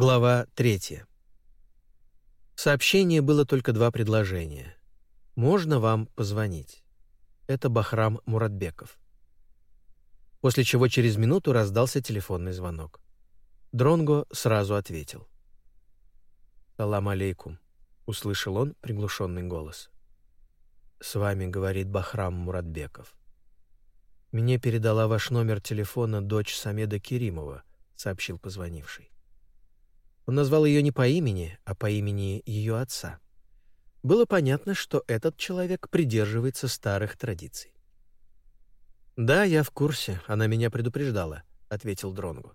Глава 3. В сообщении было только два предложения. «Можно вам позвонить?» Это Бахрам Муратбеков. После чего через минуту раздался телефонный звонок. Дронго сразу ответил. «Салам алейкум», — услышал он приглушенный голос. «С вами говорит Бахрам Муратбеков. Мне передала ваш номер телефона дочь Самеда Керимова», — сообщил позвонивший. Он назвал ее не по имени, а по имени ее отца. Было понятно, что этот человек придерживается старых традиций. «Да, я в курсе, она меня предупреждала», — ответил Дронгу.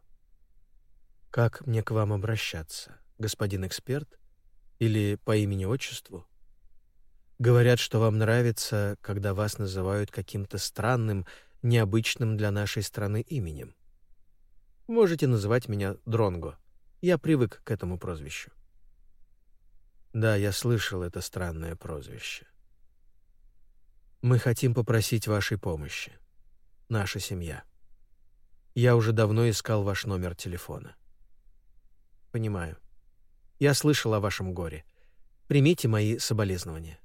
«Как мне к вам обращаться, господин эксперт? Или по имени-отчеству?» «Говорят, что вам нравится, когда вас называют каким-то странным, необычным для нашей страны именем. Можете называть меня Дронго. Я привык к этому прозвищу. Да, я слышал это странное прозвище. Мы хотим попросить вашей помощи. Наша семья. Я уже давно искал ваш номер телефона. Понимаю. Я слышал о вашем горе. Примите мои соболезнования.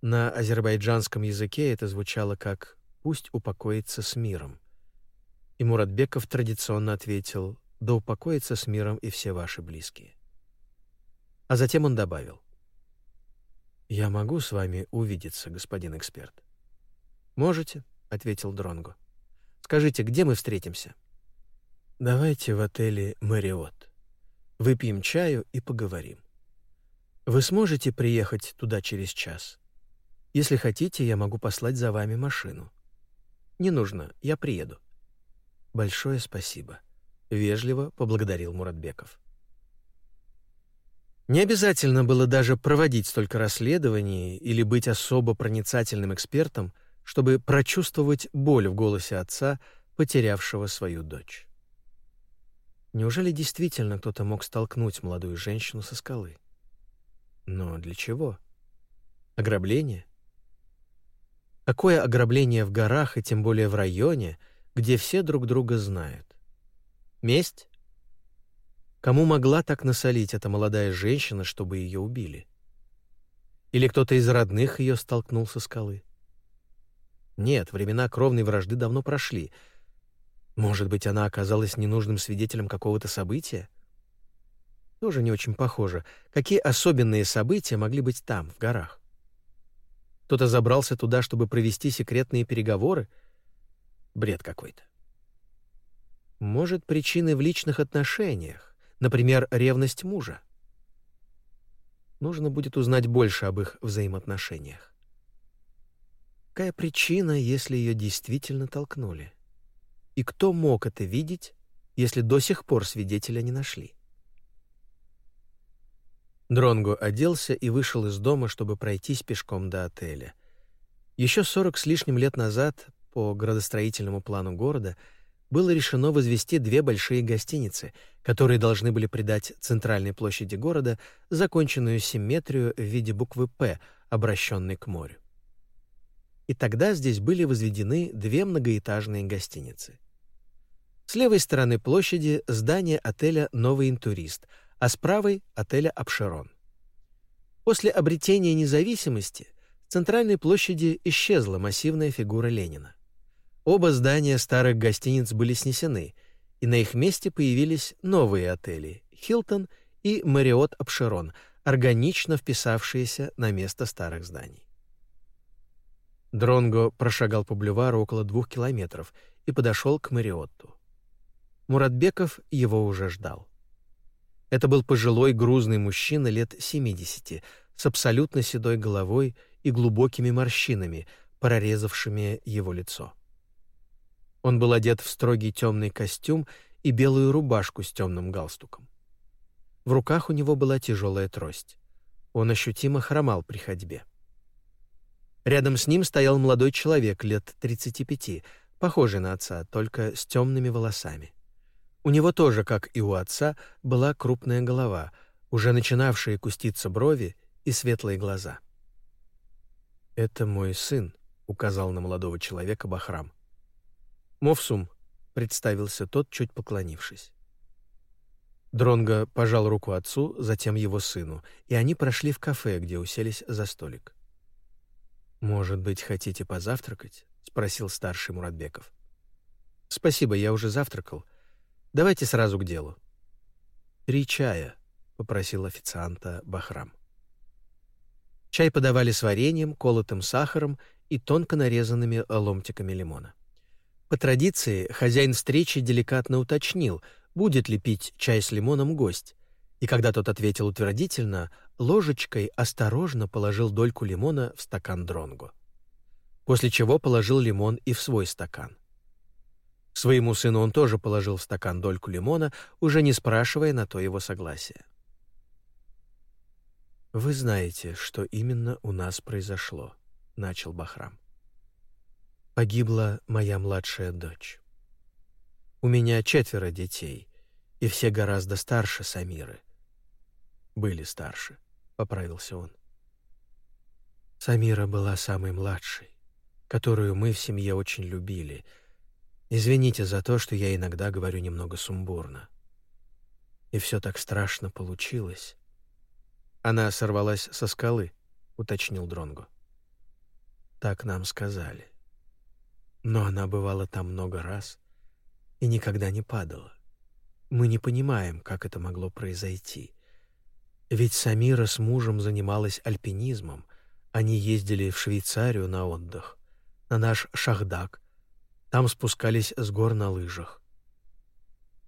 На азербайджанском языке это звучало как «пусть упокоится с миром». И Муратбеков традиционно ответил да упокоится с миром и все ваши близкие. А затем он добавил. «Я могу с вами увидеться, господин эксперт?» «Можете», — ответил Дронго. «Скажите, где мы встретимся?» «Давайте в отеле «Мэриот». Выпьем чаю и поговорим. Вы сможете приехать туда через час? Если хотите, я могу послать за вами машину. Не нужно, я приеду. Большое спасибо». — вежливо поблагодарил Муратбеков. Не обязательно было даже проводить столько расследований или быть особо проницательным экспертом, чтобы прочувствовать боль в голосе отца, потерявшего свою дочь. Неужели действительно кто-то мог столкнуть молодую женщину со скалы? Но для чего? Ограбление? Какое ограбление в горах и тем более в районе, где все друг друга знают? Месть? Кому могла так насолить эта молодая женщина, чтобы ее убили? Или кто-то из родных ее столкнул со скалы? Нет, времена кровной вражды давно прошли. Может быть, она оказалась ненужным свидетелем какого-то события? Тоже не очень похоже. Какие особенные события могли быть там, в горах? Кто-то забрался туда, чтобы провести секретные переговоры? Бред какой-то. Может, причины в личных отношениях, например, ревность мужа. Нужно будет узнать больше об их взаимоотношениях. Какая причина, если ее действительно толкнули? И кто мог это видеть, если до сих пор свидетеля не нашли? Дронго оделся и вышел из дома, чтобы пройтись пешком до отеля. Еще сорок с лишним лет назад, по градостроительному плану города, было решено возвести две большие гостиницы, которые должны были придать центральной площади города законченную симметрию в виде буквы «П», обращенной к морю. И тогда здесь были возведены две многоэтажные гостиницы. С левой стороны площади здание отеля «Новый интурист», а с правой — отеля «Апшерон». После обретения независимости с центральной площади исчезла массивная фигура Ленина. Оба здания старых гостиниц были снесены, и на их месте появились новые отели «Хилтон» и «Мариот Апшерон», органично вписавшиеся на место старых зданий. Дронго прошагал по бульвару около двух километров и подошел к Мариотту. Муратбеков его уже ждал. Это был пожилой грузный мужчина лет 70 с абсолютно седой головой и глубокими морщинами, прорезавшими его лицо. Он был одет в строгий темный костюм и белую рубашку с темным галстуком. В руках у него была тяжелая трость. Он ощутимо хромал при ходьбе. Рядом с ним стоял молодой человек лет 35, похожий на отца, только с темными волосами. У него тоже, как и у отца, была крупная голова, уже начинавшие куститься брови и светлые глаза. «Это мой сын», — указал на молодого человека Бахрам. «Мовсум», — представился тот, чуть поклонившись. Дронго пожал руку отцу, затем его сыну, и они прошли в кафе, где уселись за столик. «Может быть, хотите позавтракать?» — спросил старший Муратбеков. «Спасибо, я уже завтракал. Давайте сразу к делу». «Три чая», — попросил официанта Бахрам. Чай подавали с вареньем, колотым сахаром и тонко нарезанными ломтиками лимона. По традиции, хозяин встречи деликатно уточнил, будет ли пить чай с лимоном гость, и когда тот ответил утвердительно, ложечкой осторожно положил дольку лимона в стакан дронгу. После чего положил лимон и в свой стакан. Своему сыну он тоже положил в стакан дольку лимона, уже не спрашивая на то его согласия. «Вы знаете, что именно у нас произошло», — начал Бахрам. «Погибла моя младшая дочь. У меня четверо детей, и все гораздо старше Самиры. Были старше», — поправился он. Самира была самой младшей, которую мы в семье очень любили. Извините за то, что я иногда говорю немного сумбурно. И все так страшно получилось. Она сорвалась со скалы, уточнил Дронго. Так нам сказали. Но она бывала там много раз и никогда не падала. Мы не понимаем, как это могло произойти. Ведь Самира с мужем занималась альпинизмом. Они ездили в Швейцарию на отдых, на наш Шахдак. Там спускались с гор на лыжах.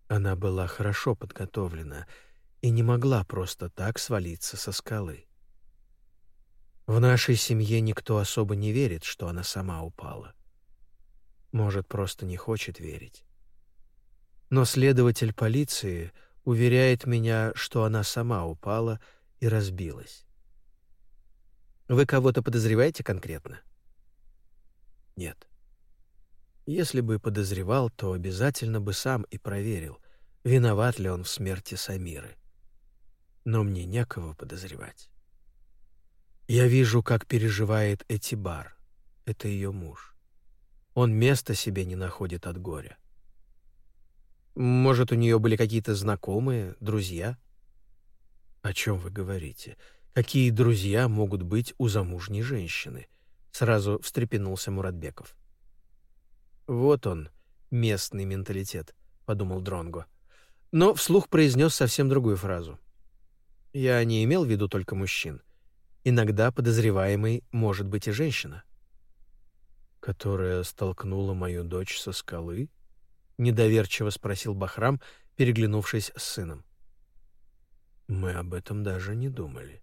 Она была хорошо подготовлена — и не могла просто так свалиться со скалы. В нашей семье никто особо не верит, что она сама упала. Может, просто не хочет верить. Но следователь полиции уверяет меня, что она сама упала и разбилась. Вы кого-то подозреваете конкретно? Нет. Если бы подозревал, то обязательно бы сам и проверил, виноват ли он в смерти Самиры но мне некого подозревать. Я вижу, как переживает Этибар. Это ее муж. Он места себе не находит от горя. Может, у нее были какие-то знакомые, друзья? О чем вы говорите? Какие друзья могут быть у замужней женщины? Сразу встрепенулся Муратбеков. Вот он, местный менталитет, подумал Дронго, но вслух произнес совсем другую фразу. Я не имел в виду только мужчин. Иногда подозреваемый может быть и женщина. Которая столкнула мою дочь со скалы? Недоверчиво спросил Бахрам, переглянувшись с сыном. Мы об этом даже не думали.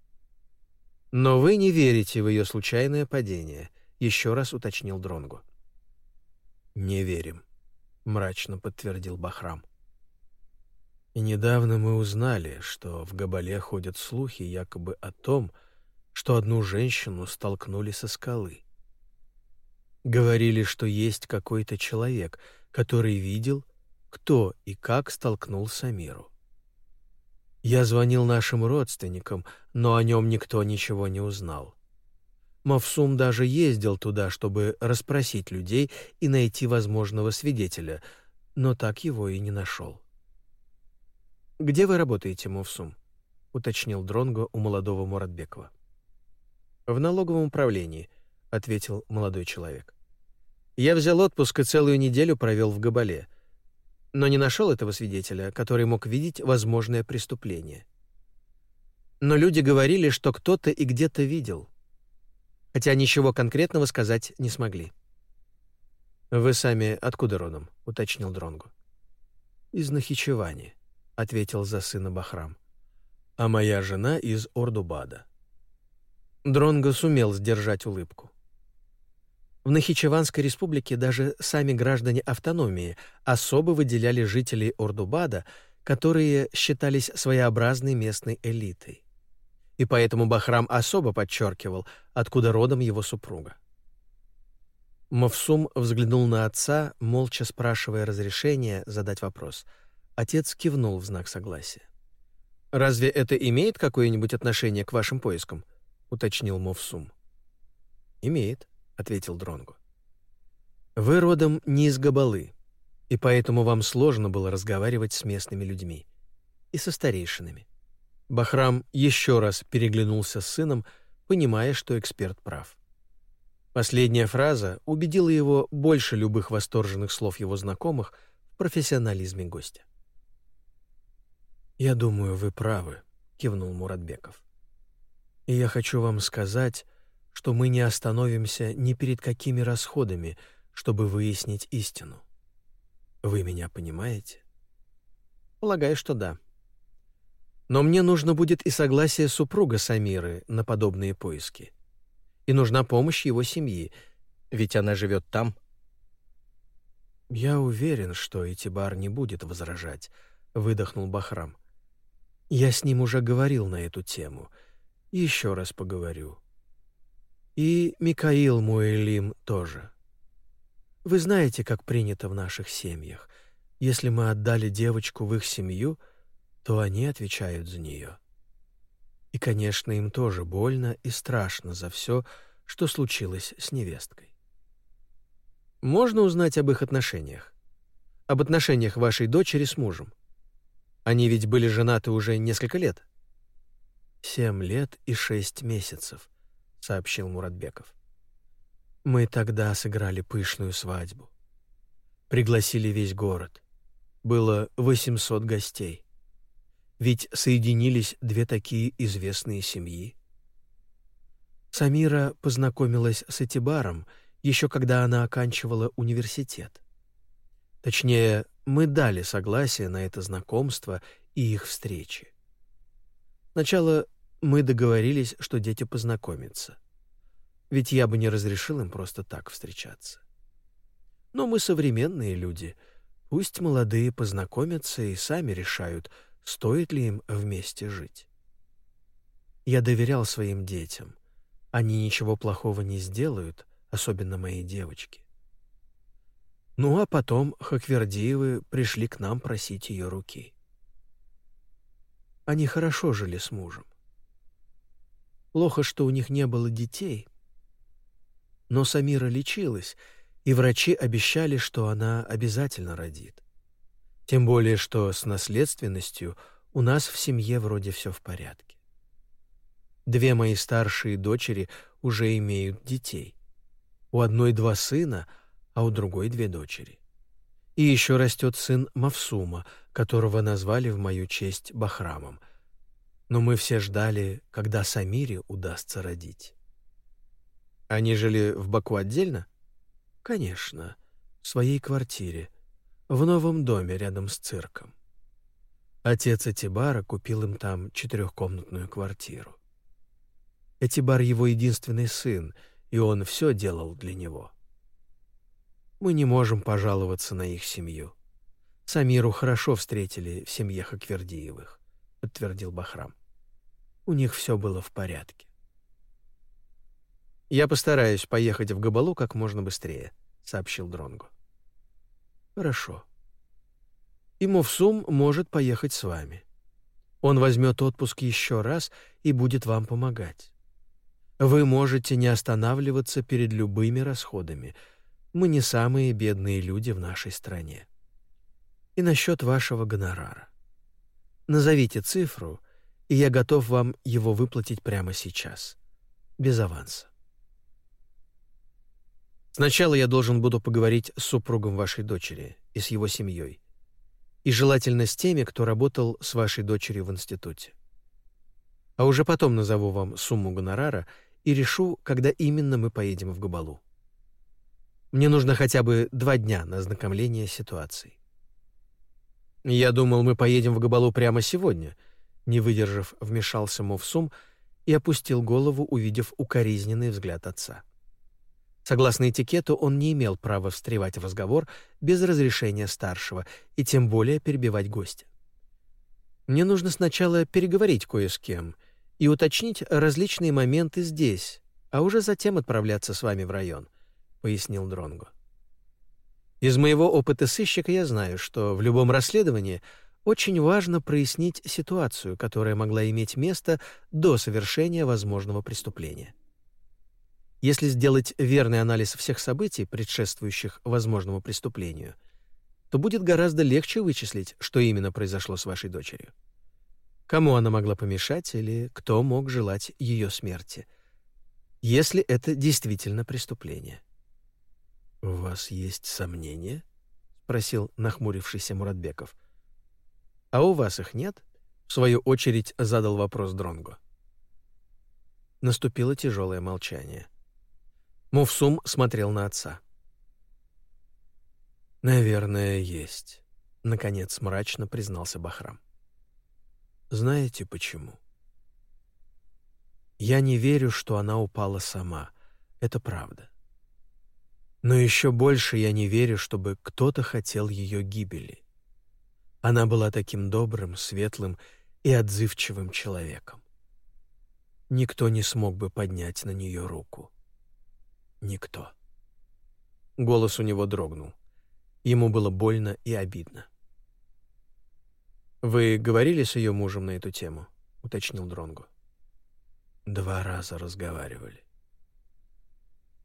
Но вы не верите в ее случайное падение, еще раз уточнил Дронгу. Не верим, мрачно подтвердил Бахрам. И недавно мы узнали, что в Габале ходят слухи якобы о том, что одну женщину столкнули со скалы. Говорили, что есть какой-то человек, который видел, кто и как столкнул Самиру. Я звонил нашим родственникам, но о нем никто ничего не узнал. Мавсум даже ездил туда, чтобы расспросить людей и найти возможного свидетеля, но так его и не нашел. «Где вы работаете, Мовсум?» — уточнил Дронго у молодого Муратбекова. «В налоговом управлении», — ответил молодой человек. «Я взял отпуск и целую неделю провел в Габале, но не нашел этого свидетеля, который мог видеть возможное преступление. Но люди говорили, что кто-то и где-то видел, хотя ничего конкретного сказать не смогли». «Вы сами откуда родом?» — уточнил Дронгу. «Из Нахичевани», ответил за сына Бахрам. А моя жена из Ордубада. Дронго сумел сдержать улыбку. В Нахичеванской республике даже сами граждане автономии особо выделяли жителей Ордубада, которые считались своеобразной местной элитой. И поэтому Бахрам особо подчеркивал, откуда родом его супруга. Мавсум взглянул на отца, молча спрашивая разрешения задать вопрос — Отец кивнул в знак согласия. «Разве это имеет какое-нибудь отношение к вашим поискам?» — уточнил Мовсум. «Имеет», — ответил Дронгу. «Вы родом не из Габалы, и поэтому вам сложно было разговаривать с местными людьми. и со старейшинами. Бахрам еще раз переглянулся с сыном, понимая, что эксперт прав. Последняя фраза убедила его больше любых восторженных слов его знакомых в профессионализме гостя. «Я думаю, вы правы», — кивнул Муратбеков. «И я хочу вам сказать, что мы не остановимся ни перед какими расходами, чтобы выяснить истину. Вы меня понимаете?» «Полагаю, что да», но мне нужно будет и согласие супруга Самиры на подобные поиски. И нужна помощь его семьи, ведь она живет там. «Я уверен, что Этибар не будет возражать», — выдохнул Бахрам. «Я с ним уже говорил на эту тему. Еще раз поговорю. И Микаил Муэлим тоже. Вы знаете, как принято в наших семьях. Если мы отдали девочку в их семью — то они отвечают за нее. И, конечно, им тоже больно и страшно за все, что случилось с невесткой. Можно узнать об их отношениях? Об отношениях вашей дочери с мужем? Они ведь были женаты уже несколько лет. «Семь лет и шесть месяцев», — сообщил Муратбеков. «Мы тогда сыграли пышную свадьбу. Пригласили весь город. Было 800 гостей. Ведь соединились две такие известные семьи. Самира познакомилась с Этибаром еще когда она оканчивала университет. Точнее, мы дали согласие на это знакомство и их встречи. Сначала мы договорились, что дети познакомятся. Ведь я бы не разрешил им просто так встречаться. Но мы современные люди. Пусть молодые познакомятся и сами решают — стоит ли им вместе жить. Я доверял своим детям. Они ничего плохого не сделают, особенно мои девочки. Ну а потом Хаквердиевы пришли к нам просить ее руки. Они хорошо жили с мужем. Плохо, что у них не было детей. Но Самира лечилась, и врачи обещали, что она обязательно родит. Тем более, что с наследственностью у нас в семье вроде все в порядке. Две мои старшие дочери уже имеют детей. У одной два сына, а у другой две дочери. И еще растет сын Мавсума, которого назвали в мою честь Бахрамом. Но мы все ждали, когда Самире удастся родить. Они жили в Баку отдельно? Конечно, в своей квартире — в новом доме рядом с цирком. Отец Этибара купил им там четырехкомнатную квартиру. Этибар его единственный сын, и он все делал для него. Мы не можем пожаловаться на их семью. Самиру хорошо встретили в семье Хаквердиевых, подтвердил Бахрам. У них все было в порядке. Я постараюсь поехать в Габалу как можно быстрее, сообщил Дронгу. Хорошо. И Мовсум может поехать с вами. Он возьмет отпуск еще раз и будет вам помогать. Вы можете не останавливаться перед любыми расходами. Мы не самые бедные люди в нашей стране. И насчет вашего гонорара. Назовите цифру, и я готов вам его выплатить прямо сейчас, без аванса. Сначала я должен буду поговорить с супругом вашей дочери и с его семьей. И желательно с теми, кто работал с вашей дочерью в институте. А уже потом назову вам сумму гонорара и решу, когда именно мы поедем в Габалу. Мне нужно хотя бы два дня на ознакомление с ситуацией. Я думал, мы поедем в Габалу прямо сегодня, не выдержав, вмешался Мовсум и опустил голову, увидев укоризненный взгляд отца. Согласно этикету, он не имел права встревать в разговор без разрешения старшего и тем более перебивать гостя. «Мне нужно сначала переговорить кое с кем и уточнить различные моменты здесь, а уже затем отправляться с вами в район», — пояснил Дронго. «Из моего опыта сыщика я знаю, что в любом расследовании очень важно прояснить ситуацию, которая могла иметь место до совершения возможного преступления. Если сделать верный анализ всех событий, предшествующих возможному преступлению, то будет гораздо легче вычислить, что именно произошло с вашей дочерью. кому она могла помешать или кто мог желать ее смерти, если это действительно преступление. «У вас есть сомнения?» — спросил нахмурившийся Муратбеков. «А у вас их нет?» — в свою очередь задал вопрос Дронго. Наступило тяжелое молчание. Мувсум смотрел на отца. «Наверное, есть», — наконец мрачно признался Бахрам. «Знаете почему?» «Я не верю, что она упала сама. Это правда. Но еще больше я не верю, чтобы кто-то хотел ее гибели. Она была таким добрым, светлым и отзывчивым человеком. Никто не смог бы поднять на нее руку. Никто. Голос у него дрогнул. Ему было больно и обидно. «Вы говорили с ее мужем на эту тему?» — уточнил Дронгу. «Два раза разговаривали.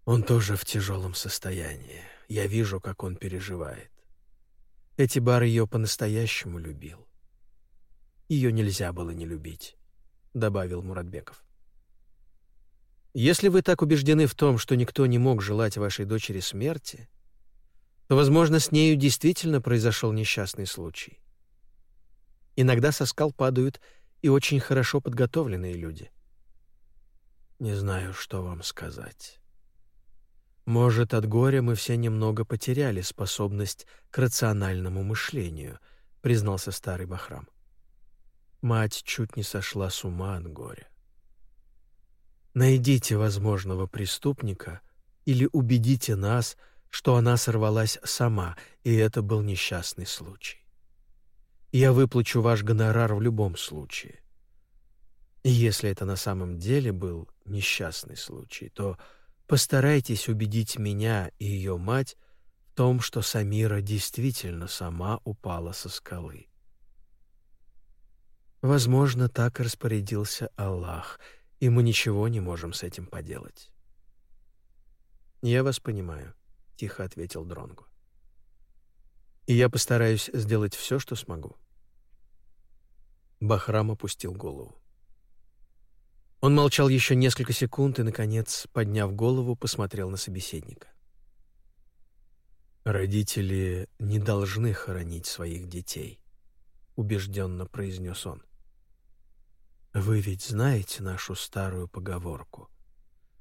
Он тоже в тяжелом состоянии. Я вижу, как он переживает. Эти бары ее по-настоящему любил. Ее нельзя было не любить», — добавил Муратбеков. «Если вы так убеждены в том, что никто не мог желать вашей дочери смерти, то, возможно, с нею действительно произошел несчастный случай. Иногда со скал падают и очень хорошо подготовленные люди. Не знаю, что вам сказать. Может, от горя мы все немного потеряли способность к рациональному мышлению, признался старый Бахрам. Мать чуть не сошла с ума от горя. Найдите возможного преступника или убедите нас, что она сорвалась сама, и это был несчастный случай. Я выплачу ваш гонорар в любом случае. И если это на самом деле был несчастный случай, то постарайтесь убедить меня и ее мать в том, что Самира действительно сама упала со скалы. Возможно, так распорядился Аллах, и мы ничего не можем с этим поделать. Я вас понимаю. — тихо ответил Дронгу. «И я постараюсь сделать все, что смогу». Бахрам опустил голову. Он молчал еще несколько секунд и, наконец, подняв голову, посмотрел на собеседника. «Родители не должны хоронить своих детей», — убежденно произнес он. «Вы ведь знаете нашу старую поговорку.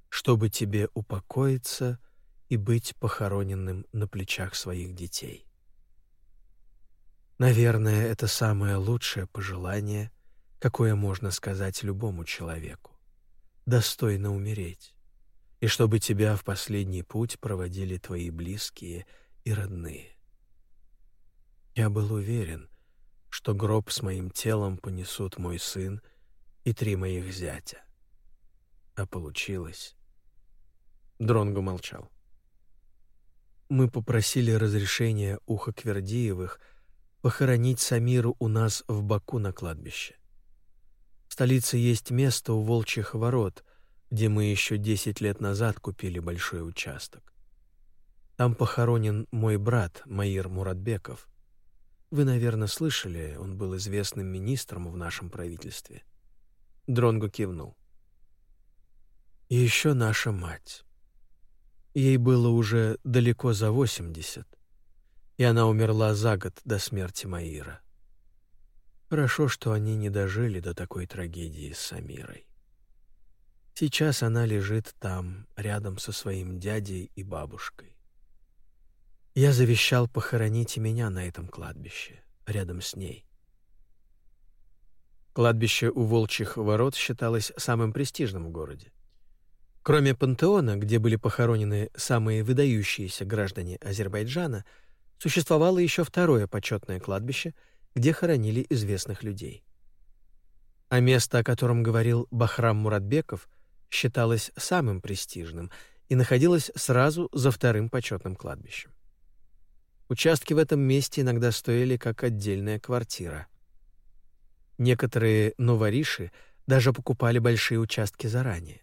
Чтобы тебе упокоиться — и быть похороненным на плечах своих детей. Наверное, это самое лучшее пожелание, какое можно сказать любому человеку. Достойно умереть, и чтобы тебя в последний путь проводили твои близкие и родные. Я был уверен, что гроб с моим телом понесут мой сын и три моих зятя. А получилось... Дронго молчал мы попросили разрешения у Хаквердиевых похоронить Самиру у нас в Баку на кладбище. В столице есть место у Волчьих ворот, где мы еще десять лет назад купили большой участок. Там похоронен мой брат Маир Муратбеков. Вы, наверное, слышали, он был известным министром в нашем правительстве. Дронго кивнул. И еще наша мать. Ей было уже далеко за 80, и она умерла за год до смерти Маира. Хорошо, что они не дожили до такой трагедии с Самирой. Сейчас она лежит там, рядом со своим дядей и бабушкой. Я завещал похоронить меня на этом кладбище, рядом с ней. Кладбище у Волчьих ворот считалось самым престижным в городе. Кроме пантеона, где были похоронены самые выдающиеся граждане Азербайджана, существовало еще второе почетное кладбище, где хоронили известных людей. А место, о котором говорил Бахрам Муратбеков, считалось самым престижным и находилось сразу за вторым почетным кладбищем. Участки в этом месте иногда стоили как отдельная квартира. Некоторые новориши даже покупали большие участки заранее.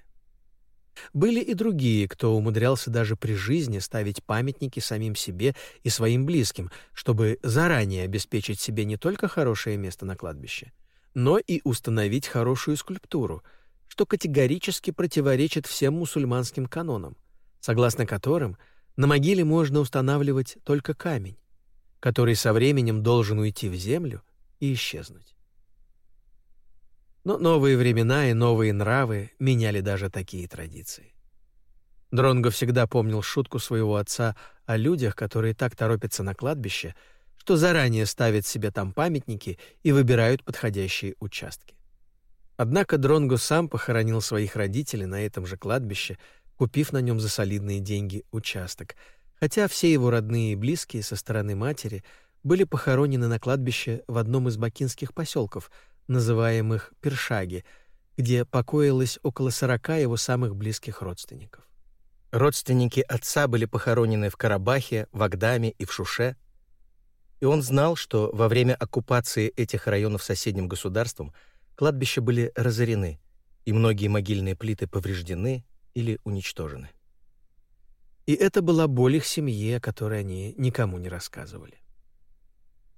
Были и другие, кто умудрялся даже при жизни ставить памятники самим себе и своим близким, чтобы заранее обеспечить себе не только хорошее место на кладбище, но и установить хорошую скульптуру, что категорически противоречит всем мусульманским канонам, согласно которым на могиле можно устанавливать только камень, который со временем должен уйти в землю и исчезнуть. Но новые времена и новые нравы меняли даже такие традиции. Дронго всегда помнил шутку своего отца о людях, которые так торопятся на кладбище, что заранее ставят себе там памятники и выбирают подходящие участки. Однако Дронго сам похоронил своих родителей на этом же кладбище, купив на нем за солидные деньги участок, хотя все его родные и близкие со стороны матери были похоронены на кладбище в одном из бакинских поселков, называемых Першаги, где покоилось около сорока его самых близких родственников. Родственники отца были похоронены в Карабахе, в Агдаме и в Шуше, и он знал, что во время оккупации этих районов соседним государством кладбища были разорены, и многие могильные плиты повреждены или уничтожены. И это была боль их семьи, о которой они никому не рассказывали.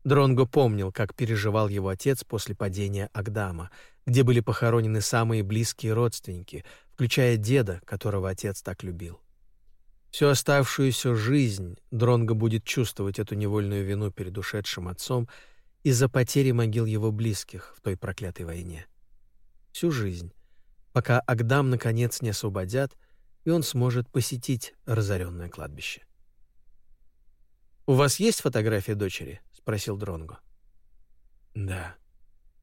Дронго помнил, как переживал его отец после падения Агдама, где были похоронены самые близкие родственники, включая деда, которого отец так любил. Всю оставшуюся жизнь Дронго будет чувствовать эту невольную вину перед ушедшим отцом из-за потери могил его близких в той проклятой войне. Всю жизнь, пока Агдам наконец не освободят, и он сможет посетить разоренное кладбище. «У вас есть фотография дочери?» — спросил Дронго. «Да».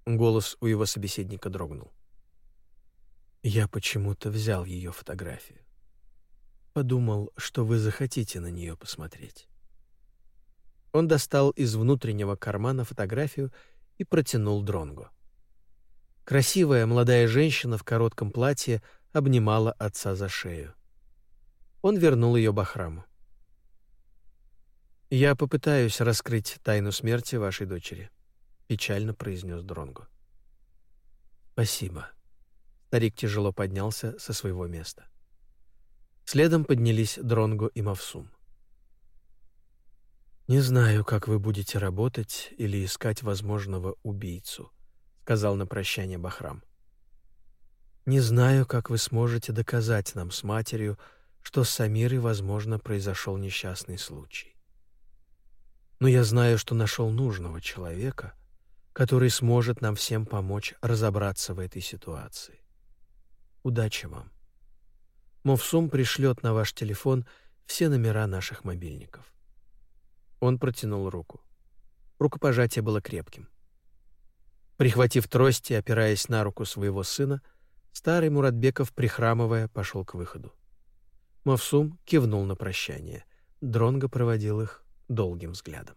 Голос у его собеседника дрогнул. «Я почему-то взял ее фотографию. Подумал, что вы захотите на нее посмотреть». Он достал из внутреннего кармана фотографию и протянул Дронгу. Красивая молодая женщина в коротком платье обнимала отца за шею. Он вернул ее Бахраму. «Я попытаюсь раскрыть тайну смерти вашей дочери», — печально произнес Дронгу. «Спасибо». Старик тяжело поднялся со своего места. Следом поднялись Дронгу и Мавсум. «Не знаю, как вы будете работать или искать возможного убийцу», — сказал на прощание Бахрам. «Не знаю, как вы сможете доказать нам с матерью, что с Самирой, возможно, произошел несчастный случай. Но я знаю, что нашел нужного человека, который сможет нам всем помочь разобраться в этой ситуации. Удачи вам!» Мовсум пришлет на ваш телефон все номера наших мобильников». Он протянул руку. Рукопожатие было крепким. Прихватив трость и опираясь на руку своего сына, старый Муратбеков, прихрамывая, пошел к выходу. Мавсум кивнул на прощание. Дронго проводил их долгим взглядом.